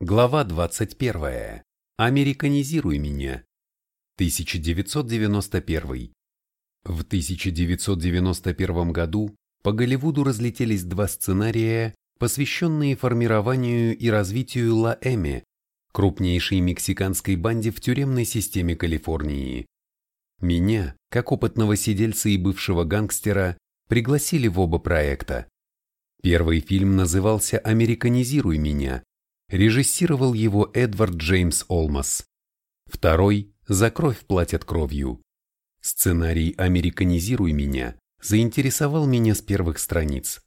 Глава 21. Американизируй меня. 1991. В 1991 году по Голливуду разлетелись два сценария, посвященные формированию и развитию Ла Эми, крупнейшей мексиканской банде в тюремной системе Калифорнии. Меня, как опытного сидельца и бывшего гангстера, пригласили в оба проекта. Первый фильм назывался «Американизируй меня», Режиссировал его Эдвард Джеймс Олмас. Второй «За кровь платят кровью». Сценарий «Американизируй меня» заинтересовал меня с первых страниц.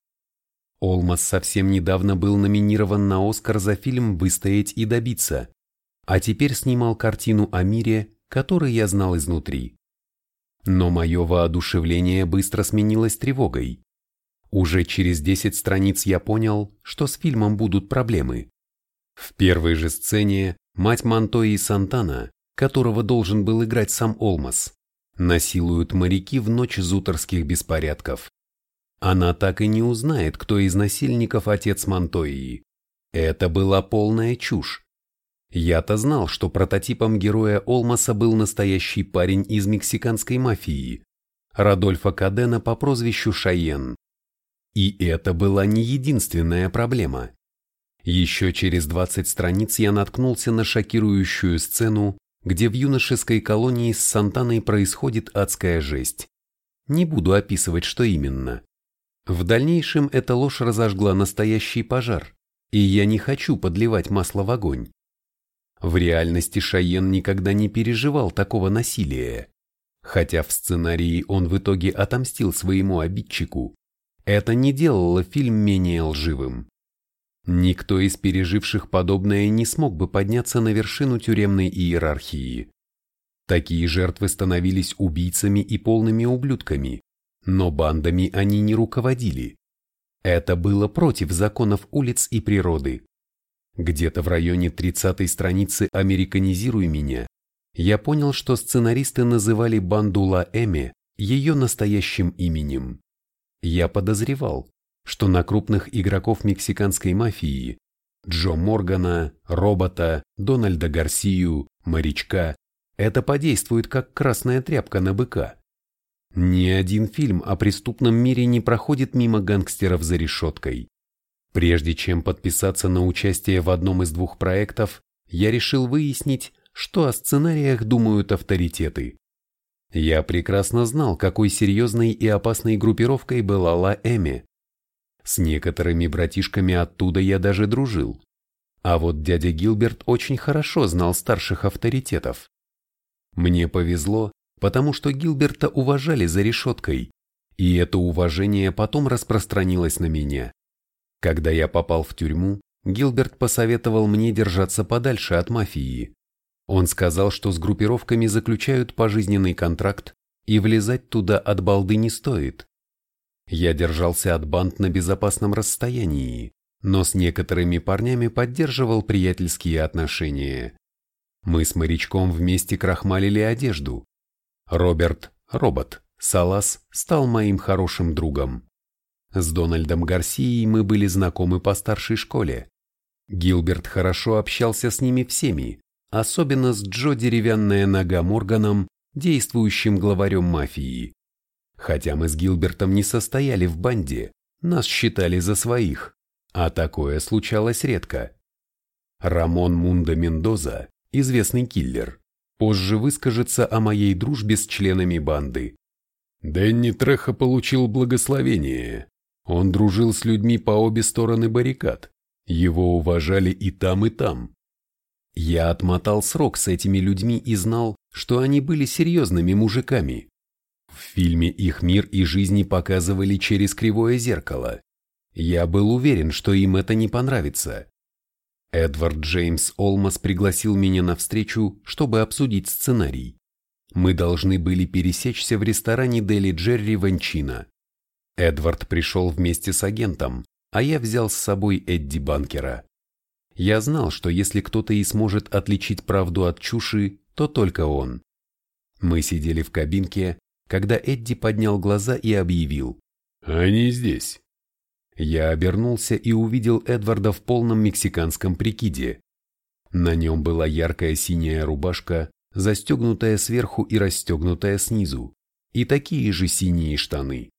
Олмас совсем недавно был номинирован на Оскар за фильм «Выстоять и добиться», а теперь снимал картину о мире, который я знал изнутри. Но мое воодушевление быстро сменилось тревогой. Уже через 10 страниц я понял, что с фильмом будут проблемы. В первой же сцене мать Монтои Сантана, которого должен был играть сам Олмас, насилуют моряки в ночь зуторских беспорядков. Она так и не узнает, кто из насильников отец Монтои. Это была полная чушь. Я-то знал, что прототипом героя Олмаса был настоящий парень из мексиканской мафии, Радольфа Кадена по прозвищу Шайен. И это была не единственная проблема. Еще через 20 страниц я наткнулся на шокирующую сцену, где в юношеской колонии с Сантаной происходит адская жесть. Не буду описывать, что именно. В дальнейшем эта ложь разожгла настоящий пожар, и я не хочу подливать масло в огонь. В реальности Шайен никогда не переживал такого насилия. Хотя в сценарии он в итоге отомстил своему обидчику, это не делало фильм менее лживым. Никто из переживших подобное не смог бы подняться на вершину тюремной иерархии. Такие жертвы становились убийцами и полными ублюдками, но бандами они не руководили. Это было против законов улиц и природы. Где-то в районе 30-й страницы «Американизируй меня» я понял, что сценаристы называли банду Ла Эме ее настоящим именем. Я подозревал, что на крупных игроков мексиканской мафии Джо Моргана, Робота, Дональда Гарсию, Морячка это подействует как красная тряпка на быка. Ни один фильм о преступном мире не проходит мимо гангстеров за решеткой. Прежде чем подписаться на участие в одном из двух проектов, я решил выяснить, что о сценариях думают авторитеты. Я прекрасно знал, какой серьезной и опасной группировкой была Ла Эми, с некоторыми братишками оттуда я даже дружил. А вот дядя Гилберт очень хорошо знал старших авторитетов. Мне повезло, потому что Гилберта уважали за решеткой, и это уважение потом распространилось на меня. Когда я попал в тюрьму, Гилберт посоветовал мне держаться подальше от мафии. Он сказал, что с группировками заключают пожизненный контракт, и влезать туда от балды не стоит. Я держался от банд на безопасном расстоянии, но с некоторыми парнями поддерживал приятельские отношения. Мы с морячком вместе крахмалили одежду. Роберт, робот, Салас стал моим хорошим другом. С Дональдом Гарсией мы были знакомы по старшей школе. Гилберт хорошо общался с ними всеми, особенно с Джо Деревянная Нога Морганом, действующим главарем мафии. Хотя мы с Гилбертом не состояли в банде, нас считали за своих, а такое случалось редко. Рамон Мунда Мендоза, известный киллер, позже выскажется о моей дружбе с членами банды. Дэнни Треха получил благословение. Он дружил с людьми по обе стороны баррикад. Его уважали и там, и там. Я отмотал срок с этими людьми и знал, что они были серьезными мужиками. В фильме их мир и жизни показывали через кривое зеркало. Я был уверен, что им это не понравится. Эдвард Джеймс Олмас пригласил меня на встречу, чтобы обсудить сценарий. Мы должны были пересечься в ресторане Дели Джерри Ванчина. Эдвард пришел вместе с агентом, а я взял с собой Эдди Банкера. Я знал, что если кто-то и сможет отличить правду от чуши, то только он. Мы сидели в кабинке, когда Эдди поднял глаза и объявил «Они здесь». Я обернулся и увидел Эдварда в полном мексиканском прикиде, На нем была яркая синяя рубашка, застегнутая сверху и расстегнутая снизу, и такие же синие штаны.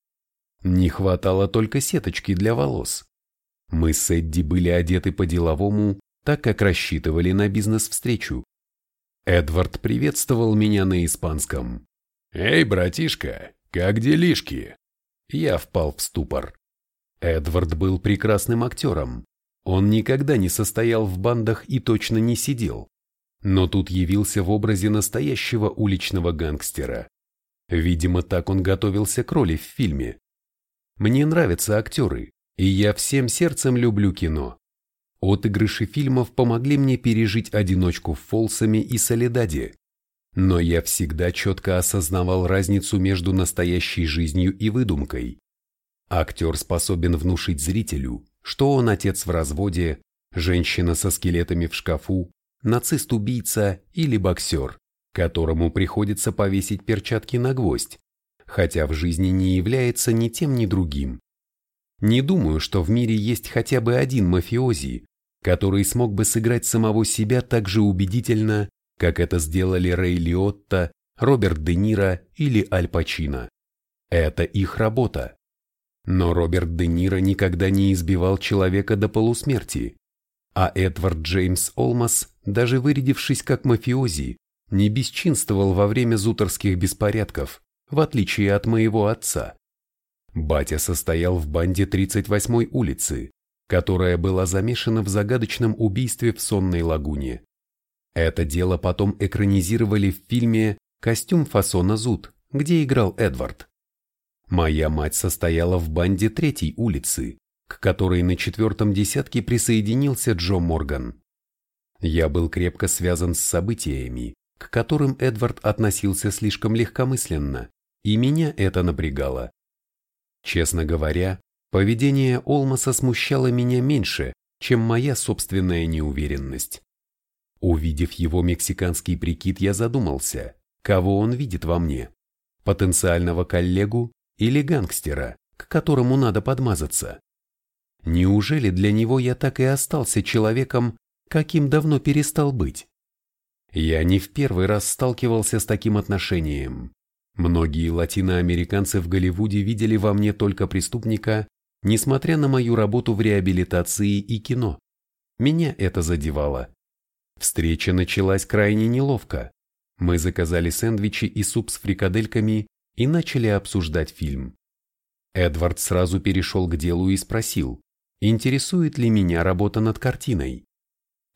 Не хватало только сеточки для волос. Мы с Эдди были одеты по-деловому, так как рассчитывали на бизнес-встречу. Эдвард приветствовал меня на испанском. «Эй, братишка, как делишки?» Я впал в ступор. Эдвард был прекрасным актером. Он никогда не состоял в бандах и точно не сидел. Но тут явился в образе настоящего уличного гангстера. Видимо, так он готовился к роли в фильме. Мне нравятся актеры, и я всем сердцем люблю кино. Отыгрыши фильмов помогли мне пережить одиночку в Фолсами и Солидаде. Но я всегда четко осознавал разницу между настоящей жизнью и выдумкой. Актер способен внушить зрителю, что он отец в разводе, женщина со скелетами в шкафу, нацист-убийца или боксер, которому приходится повесить перчатки на гвоздь, хотя в жизни не является ни тем, ни другим. Не думаю, что в мире есть хотя бы один мафиози, который смог бы сыграть самого себя так же убедительно, как это сделали Рэй Лиотто, Роберт Де Ниро или Аль Пачино. Это их работа. Но Роберт Де Ниро никогда не избивал человека до полусмерти, а Эдвард Джеймс Олмас, даже вырядившись как мафиози, не бесчинствовал во время зуторских беспорядков, в отличие от моего отца. Батя состоял в банде 38-й улицы, которая была замешана в загадочном убийстве в Сонной лагуне. Это дело потом экранизировали в фильме «Костюм фасона Зуд», где играл Эдвард. Моя мать состояла в банде третьей улицы, к которой на четвертом десятке присоединился Джо Морган. Я был крепко связан с событиями, к которым Эдвард относился слишком легкомысленно, и меня это напрягало. Честно говоря, поведение Олмаса смущало меня меньше, чем моя собственная неуверенность. Увидев его мексиканский прикид, я задумался, кого он видит во мне – потенциального коллегу или гангстера, к которому надо подмазаться. Неужели для него я так и остался человеком, каким давно перестал быть? Я не в первый раз сталкивался с таким отношением. Многие латиноамериканцы в Голливуде видели во мне только преступника, несмотря на мою работу в реабилитации и кино. Меня это задевало. Встреча началась крайне неловко. Мы заказали сэндвичи и суп с фрикадельками и начали обсуждать фильм. Эдвард сразу перешел к делу и спросил, интересует ли меня работа над картиной.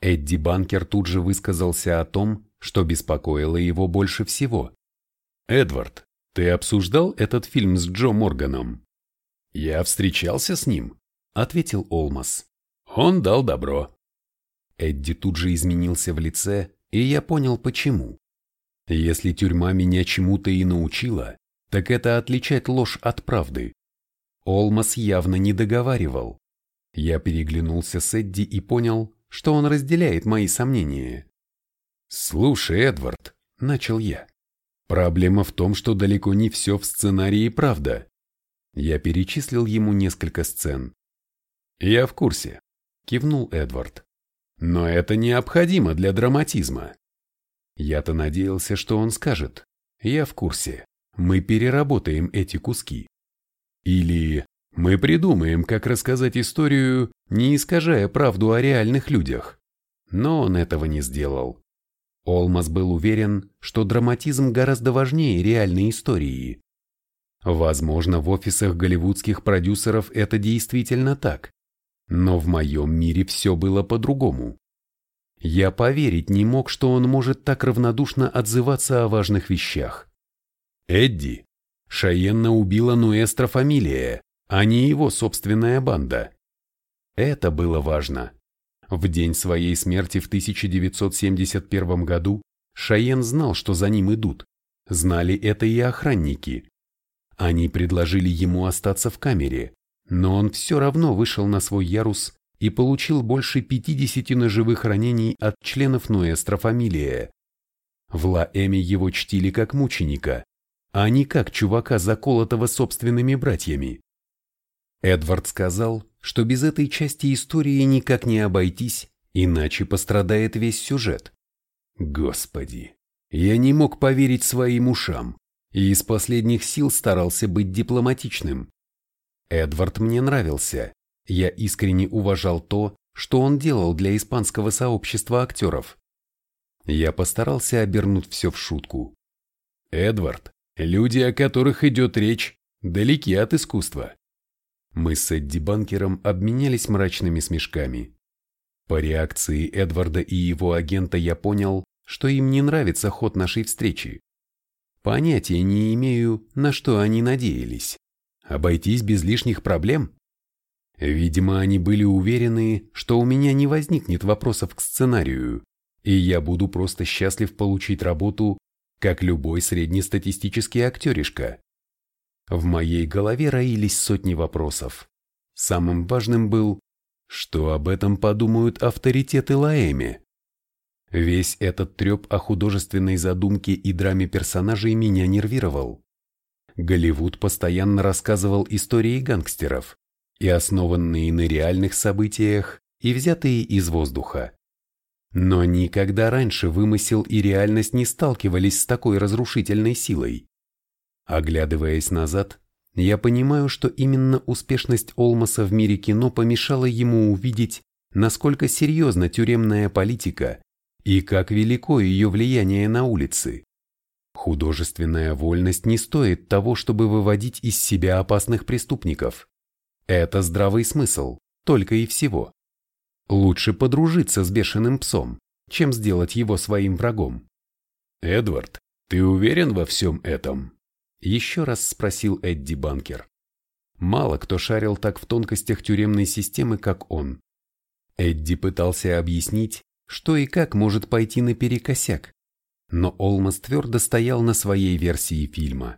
Эдди Банкер тут же высказался о том, что беспокоило его больше всего. «Эдвард, ты обсуждал этот фильм с Джо Морганом?» «Я встречался с ним», — ответил Олмас. «Он дал добро». Эдди тут же изменился в лице, и я понял почему. Если тюрьма меня чему-то и научила, так это отличать ложь от правды. Олмас явно не договаривал. Я переглянулся с Эдди и понял, что он разделяет мои сомнения. «Слушай, Эдвард», — начал я, — «проблема в том, что далеко не все в сценарии правда». Я перечислил ему несколько сцен. «Я в курсе», — кивнул Эдвард. «Но это необходимо для драматизма». Я-то надеялся, что он скажет. «Я в курсе. Мы переработаем эти куски». Или мы придумаем, как рассказать историю, не искажая правду о реальных людях. Но он этого не сделал. Олмас был уверен, что драматизм гораздо важнее реальной истории. Возможно, в офисах голливудских продюсеров это действительно так. Но в моем мире все было по-другому. Я поверить не мог, что он может так равнодушно отзываться о важных вещах. Эдди, Шаенна убила Нуэстро фамилия, а не его собственная банда. Это было важно. В день своей смерти в 1971 году Шаен знал, что за ним идут. Знали это и охранники. Они предложили ему остаться в камере, но он все равно вышел на свой ярус и получил больше 50 ножевых ранений от членов Нуэстро фамилия. В Ла-Эме его чтили как мученика, а не как чувака, заколотого собственными братьями. Эдвард сказал, что без этой части истории никак не обойтись, Иначе пострадает весь сюжет. Господи, я не мог поверить своим ушам и из последних сил старался быть дипломатичным. Эдвард мне нравился. Я искренне уважал то, что он делал для испанского сообщества актеров. Я постарался обернуть все в шутку. Эдвард, люди, о которых идет речь, далеки от искусства. Мы с Эдди Банкером обменялись мрачными смешками. По реакции Эдварда и его агента я понял, что им не нравится ход нашей встречи. Понятия не имею, на что они надеялись. Обойтись без лишних проблем? Видимо, они были уверены, что у меня не возникнет вопросов к сценарию, и я буду просто счастлив получить работу, как любой среднестатистический актеришка. В моей голове роились сотни вопросов. Самым важным был, что об этом подумают авторитеты Лаэми. Весь этот треп о художественной задумке и драме персонажей меня нервировал. Голливуд постоянно рассказывал истории гангстеров, и основанные на реальных событиях, и взятые из воздуха. Но никогда раньше вымысел и реальность не сталкивались с такой разрушительной силой. Оглядываясь назад, я понимаю, что именно успешность Олмаса в мире кино помешала ему увидеть, насколько серьезна тюремная политика и как велико ее влияние на улицы. Художественная вольность не стоит того, чтобы выводить из себя опасных преступников. Это здравый смысл, только и всего. Лучше подружиться с бешеным псом, чем сделать его своим врагом. «Эдвард, ты уверен во всем этом?» Еще раз спросил Эдди Банкер. Мало кто шарил так в тонкостях тюремной системы, как он. Эдди пытался объяснить, что и как может пойти наперекосяк. Но Олмас твердо стоял на своей версии фильма.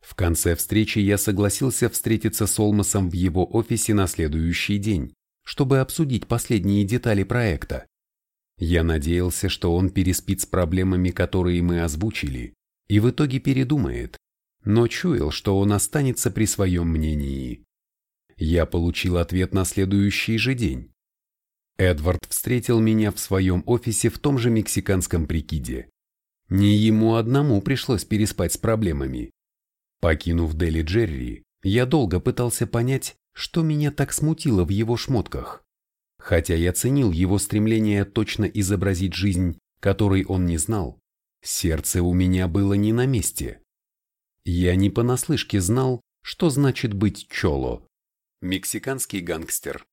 В конце встречи я согласился встретиться с Олмасом в его офисе на следующий день, чтобы обсудить последние детали проекта. Я надеялся, что он переспит с проблемами, которые мы озвучили, и в итоге передумает, но чуял, что он останется при своем мнении. Я получил ответ на следующий же день. Эдвард встретил меня в своем офисе в том же мексиканском прикиде. Не ему одному пришлось переспать с проблемами. Покинув Дели Джерри, я долго пытался понять, что меня так смутило в его шмотках. Хотя я ценил его стремление точно изобразить жизнь, которой он не знал, сердце у меня было не на месте. Я не понаслышке знал, что значит быть чоло. Мексиканский гангстер.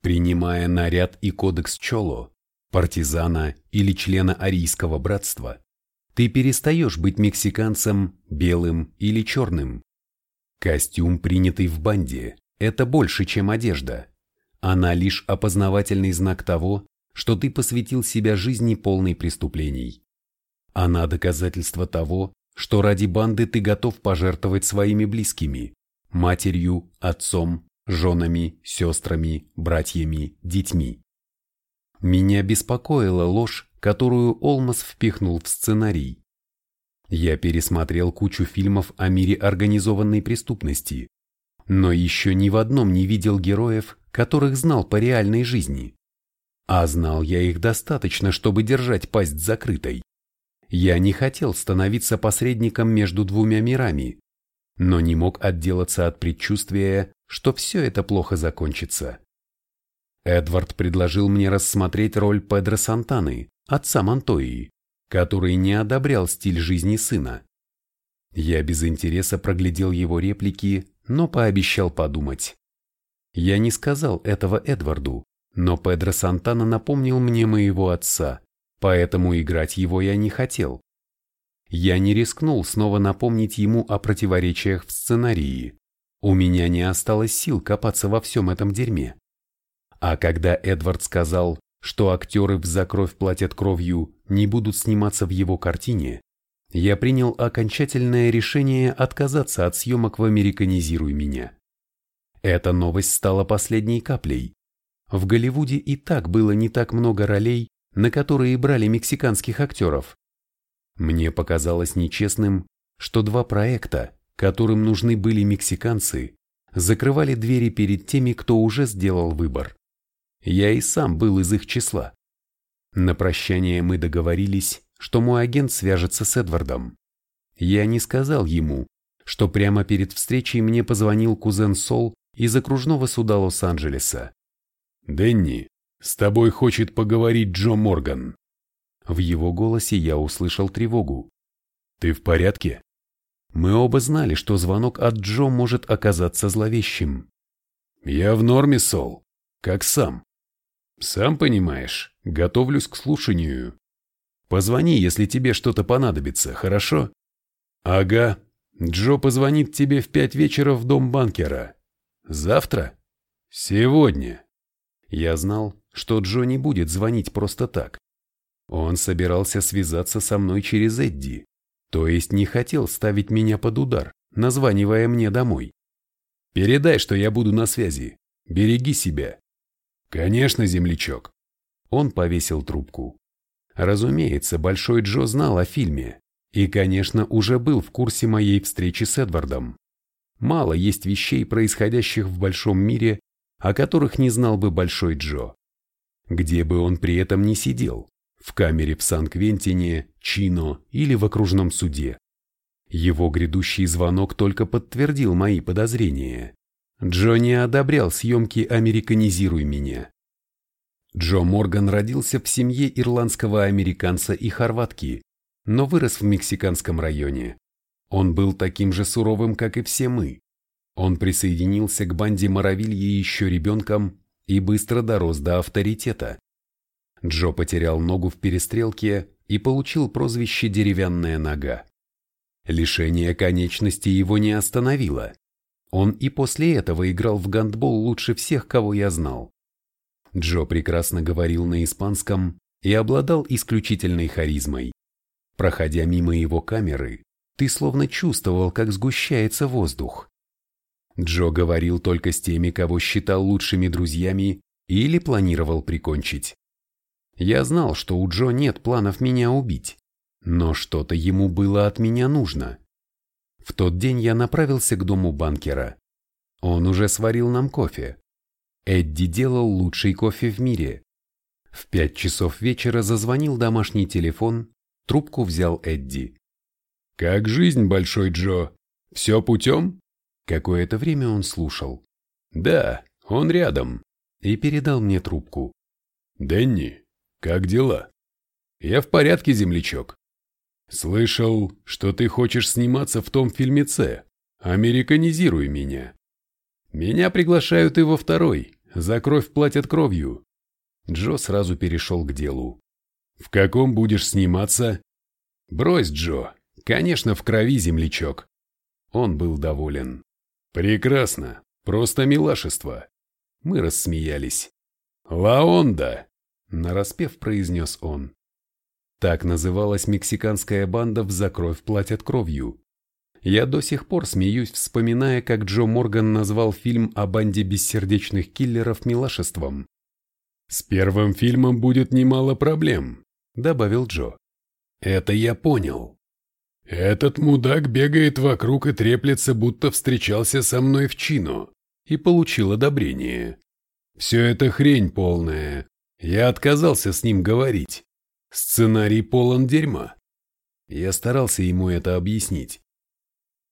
Принимая наряд и кодекс Чоло, партизана или члена арийского братства, ты перестаешь быть мексиканцем, белым или черным. Костюм, принятый в банде, это больше, чем одежда. Она лишь опознавательный знак того, что ты посвятил себя жизни полной преступлений. Она доказательство того, что ради банды ты готов пожертвовать своими близкими, матерью, отцом, женами, сестрами, братьями, детьми. Меня беспокоила ложь, которую Олмас впихнул в сценарий. Я пересмотрел кучу фильмов о мире организованной преступности, но еще ни в одном не видел героев, которых знал по реальной жизни. А знал я их достаточно, чтобы держать пасть закрытой. Я не хотел становиться посредником между двумя мирами, но не мог отделаться от предчувствия, что все это плохо закончится. Эдвард предложил мне рассмотреть роль Педро Сантаны, отца Монтои, который не одобрял стиль жизни сына. Я без интереса проглядел его реплики, но пообещал подумать. Я не сказал этого Эдварду, но Педро Сантана напомнил мне моего отца, поэтому играть его я не хотел. Я не рискнул снова напомнить ему о противоречиях в сценарии. У меня не осталось сил копаться во всем этом дерьме. А когда Эдвард сказал, что актеры в «За кровь платят кровью» не будут сниматься в его картине, я принял окончательное решение отказаться от съемок в «Американизируй меня». Эта новость стала последней каплей. В Голливуде и так было не так много ролей, на которые брали мексиканских актеров, мне показалось нечестным, что два проекта, которым нужны были мексиканцы, закрывали двери перед теми, кто уже сделал выбор. Я и сам был из их числа. На прощание мы договорились, что мой агент свяжется с Эдвардом. Я не сказал ему, что прямо перед встречей мне позвонил кузен Сол из окружного суда Лос-Анджелеса. «Дэнни, с тобой хочет поговорить Джо Морган». В его голосе я услышал тревогу. «Ты в порядке?» Мы оба знали, что звонок от Джо может оказаться зловещим. «Я в норме, Сол. Как сам?» «Сам понимаешь, готовлюсь к слушанию. Позвони, если тебе что-то понадобится, хорошо?» «Ага. Джо позвонит тебе в пять вечера в дом банкера. Завтра?» «Сегодня». Я знал, что Джо не будет звонить просто так. Он собирался связаться со мной через Эдди, то есть не хотел ставить меня под удар, названивая мне домой. «Передай, что я буду на связи. Береги себя». «Конечно, землячок». Он повесил трубку. Разумеется, Большой Джо знал о фильме и, конечно, уже был в курсе моей встречи с Эдвардом. Мало есть вещей, происходящих в большом мире, о которых не знал бы Большой Джо. Где бы он при этом ни сидел, в камере в Сан-Квентине, Чино или в окружном суде. Его грядущий звонок только подтвердил мои подозрения. Джо не одобрял съемки «Американизируй меня». Джо Морган родился в семье ирландского американца и хорватки, но вырос в мексиканском районе. Он был таким же суровым, как и все мы. Он присоединился к банде Моровильи еще ребенком и быстро дорос до авторитета. Джо потерял ногу в перестрелке и получил прозвище «деревянная нога». Лишение конечности его не остановило. Он и после этого играл в гандбол лучше всех, кого я знал. Джо прекрасно говорил на испанском и обладал исключительной харизмой. Проходя мимо его камеры, ты словно чувствовал, как сгущается воздух. Джо говорил только с теми, кого считал лучшими друзьями или планировал прикончить. Я знал, что у Джо нет планов меня убить, но что-то ему было от меня нужно. В тот день я направился к дому банкера. Он уже сварил нам кофе. Эдди делал лучший кофе в мире. В пять часов вечера зазвонил домашний телефон, трубку взял Эдди. «Как жизнь, Большой Джо? Все путем?» Какое-то время он слушал. «Да, он рядом», и передал мне трубку. «Дэнни, как дела?» «Я в порядке, землячок. Слышал, что ты хочешь сниматься в том фильмеце. Американизируй меня. Меня приглашают и во второй. За кровь платят кровью». Джо сразу перешел к делу. «В каком будешь сниматься?» «Брось, Джо. Конечно, в крови, землячок». Он был доволен. «Прекрасно. Просто милашество». Мы рассмеялись. «Лаонда!» – нараспев произнес он. Так называлась мексиканская банда в «За кровь платят кровью». Я до сих пор смеюсь, вспоминая, как Джо Морган назвал фильм о банде бессердечных киллеров милашеством. «С первым фильмом будет немало проблем», – добавил Джо. «Это я понял. Этот мудак бегает вокруг и треплется, будто встречался со мной в Чино и получил одобрение. Все это хрень полная. Я отказался с ним говорить. Сценарий полон дерьма. Я старался ему это объяснить.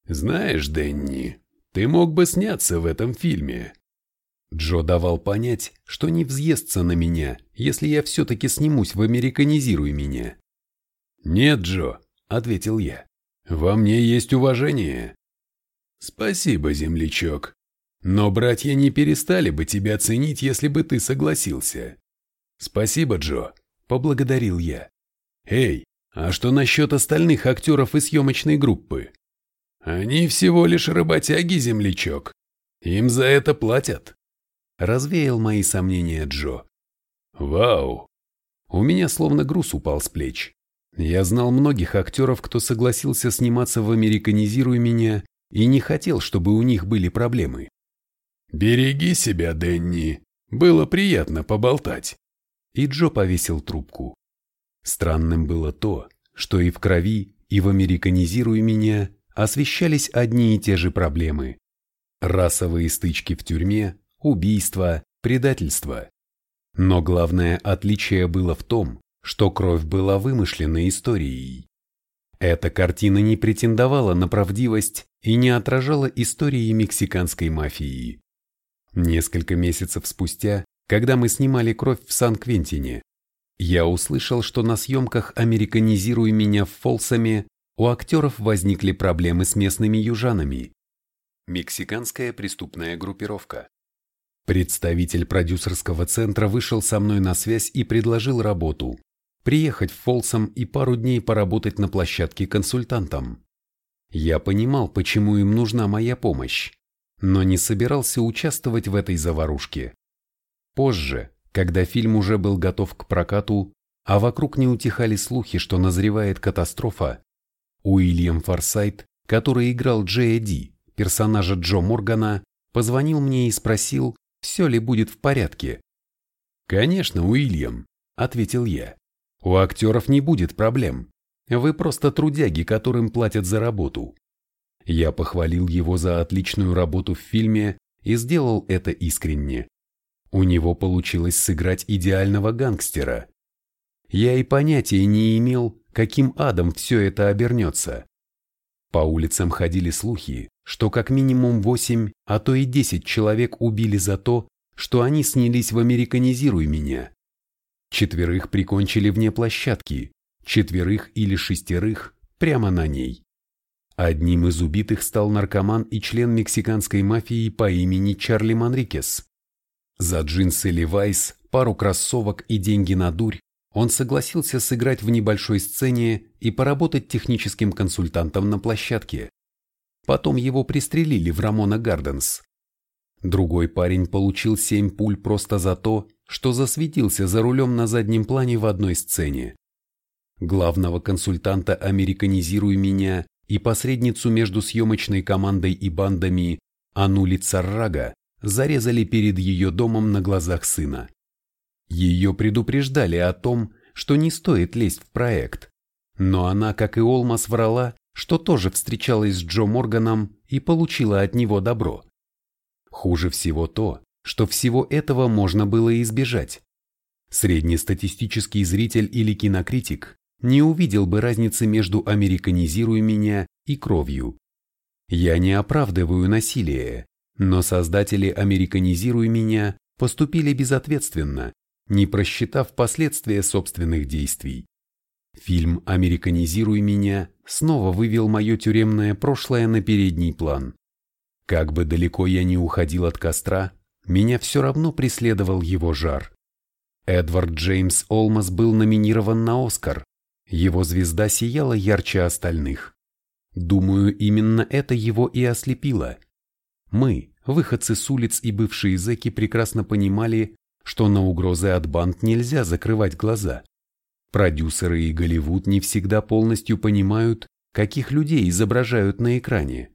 Знаешь, Дэнни, ты мог бы сняться в этом фильме. Джо давал понять, что не взъестся на меня, если я все-таки снимусь в «Американизируй меня». «Нет, Джо, — ответил я. «Во мне есть уважение». «Спасибо, землячок. Но братья не перестали бы тебя ценить, если бы ты согласился». «Спасибо, Джо», — поблагодарил я. «Эй, а что насчет остальных актеров и съемочной группы?» «Они всего лишь работяги, землячок. Им за это платят». Развеял мои сомнения Джо. «Вау!» У меня словно груз упал с плеч. Я знал многих актеров, кто согласился сниматься в «Американизируй меня» и не хотел, чтобы у них были проблемы. «Береги себя, Дэнни. Было приятно поболтать». И Джо повесил трубку. Странным было то, что и в крови, и в «Американизируй меня» освещались одни и те же проблемы. Расовые стычки в тюрьме, убийства, предательство. Но главное отличие было в том, что кровь была вымышленной историей. Эта картина не претендовала на правдивость и не отражала истории мексиканской мафии. Несколько месяцев спустя, когда мы снимали «Кровь» в Сан-Квентине, я услышал, что на съемках «Американизируй меня» в Фолсаме у актеров возникли проблемы с местными южанами. Мексиканская преступная группировка. Представитель продюсерского центра вышел со мной на связь и предложил работу – приехать в Фолсом и пару дней поработать на площадке консультантом. Я понимал, почему им нужна моя помощь, но не собирался участвовать в этой заварушке. Позже, когда фильм уже был готов к прокату, а вокруг не утихали слухи, что назревает катастрофа, Уильям Форсайт, который играл Джея Ди, персонажа Джо Моргана, позвонил мне и спросил, все ли будет в порядке. «Конечно, Уильям», — ответил я. «У актеров не будет проблем. Вы просто трудяги, которым платят за работу». Я похвалил его за отличную работу в фильме и сделал это искренне. У него получилось сыграть идеального гангстера. Я и понятия не имел, каким адом все это обернется. По улицам ходили слухи, что как минимум 8, а то и 10 человек убили за то, что они снялись в «Американизируй меня». Четверых прикончили вне площадки, четверых или шестерых прямо на ней. Одним из убитых стал наркоман и член мексиканской мафии по имени Чарли Манрикес. За джинсы Левайс, пару кроссовок и деньги на дурь он согласился сыграть в небольшой сцене и поработать техническим консультантом на площадке. Потом его пристрелили в Рамона Гарденс. Другой парень получил семь пуль просто за то, что засветился за рулем на заднем плане в одной сцене. Главного консультанта «Американизируй меня» и посредницу между съемочной командой и бандами Анули Царрага зарезали перед ее домом на глазах сына. Ее предупреждали о том, что не стоит лезть в проект, но она, как и Олмас, врала, что тоже встречалась с Джо Морганом и получила от него добро. Хуже всего то, что всего этого можно было избежать. Среднестатистический зритель или кинокритик не увидел бы разницы между «Американизируй меня» и «Кровью». Я не оправдываю насилие, но создатели «Американизируй меня» поступили безответственно, не просчитав последствия собственных действий. Фильм «Американизируй меня» снова вывел мое тюремное прошлое на передний план. Как бы далеко я ни уходил от костра, меня все равно преследовал его жар. Эдвард Джеймс Олмас был номинирован на Оскар. Его звезда сияла ярче остальных. Думаю, именно это его и ослепило. Мы, выходцы с улиц и бывшие зэки, прекрасно понимали, что на угрозы от банд нельзя закрывать глаза. Продюсеры и Голливуд не всегда полностью понимают, каких людей изображают на экране.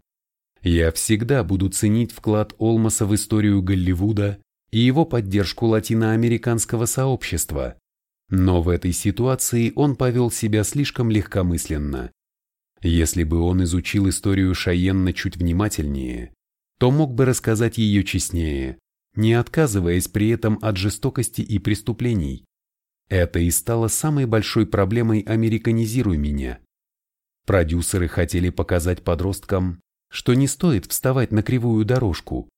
Я всегда буду ценить вклад Олмаса в историю Голливуда и его поддержку латиноамериканского сообщества, но в этой ситуации он повел себя слишком легкомысленно. Если бы он изучил историю Шайенна чуть внимательнее, то мог бы рассказать ее честнее, не отказываясь при этом от жестокости и преступлений. Это и стало самой большой проблемой «Американизируй меня». Продюсеры хотели показать подросткам, что не стоит вставать на кривую дорожку,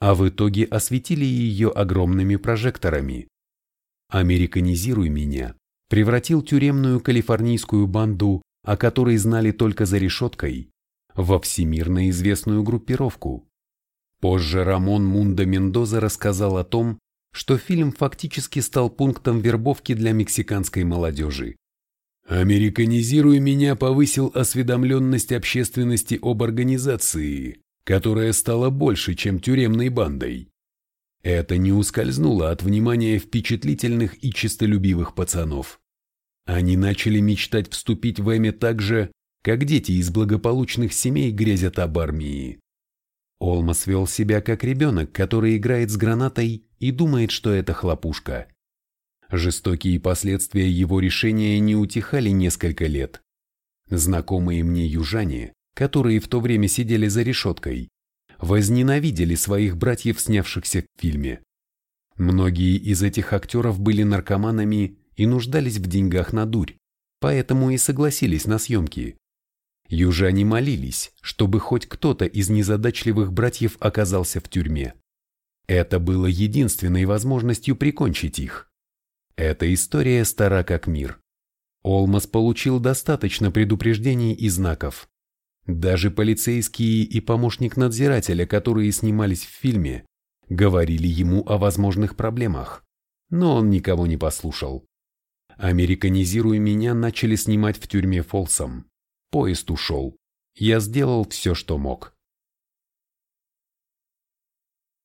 а в итоге осветили ее огромными прожекторами. «Американизируй меня» превратил тюремную калифорнийскую банду, о которой знали только за решеткой, во всемирно известную группировку. Позже Рамон Мунда Мендоза рассказал о том, что фильм фактически стал пунктом вербовки для мексиканской молодежи. «Американизируй меня» повысил осведомленность общественности об организации, которая стала больше, чем тюремной бандой. Это не ускользнуло от внимания впечатлительных и честолюбивых пацанов. Они начали мечтать вступить в Эми так же, как дети из благополучных семей грезят об армии. Олмас вел себя как ребенок, который играет с гранатой и думает, что это хлопушка. Жестокие последствия его решения не утихали несколько лет. Знакомые мне южане, которые в то время сидели за решеткой, возненавидели своих братьев, снявшихся в фильме. Многие из этих актеров были наркоманами и нуждались в деньгах на дурь, поэтому и согласились на съемки. Южане молились, чтобы хоть кто-то из незадачливых братьев оказался в тюрьме. Это было единственной возможностью прикончить их. Эта история стара как мир. Олмас получил достаточно предупреждений и знаков. Даже полицейские и помощник надзирателя, которые снимались в фильме, говорили ему о возможных проблемах, но он никого не послушал. Американизируя меня, начали снимать в тюрьме Фолсом. Поезд ушел. Я сделал все, что мог.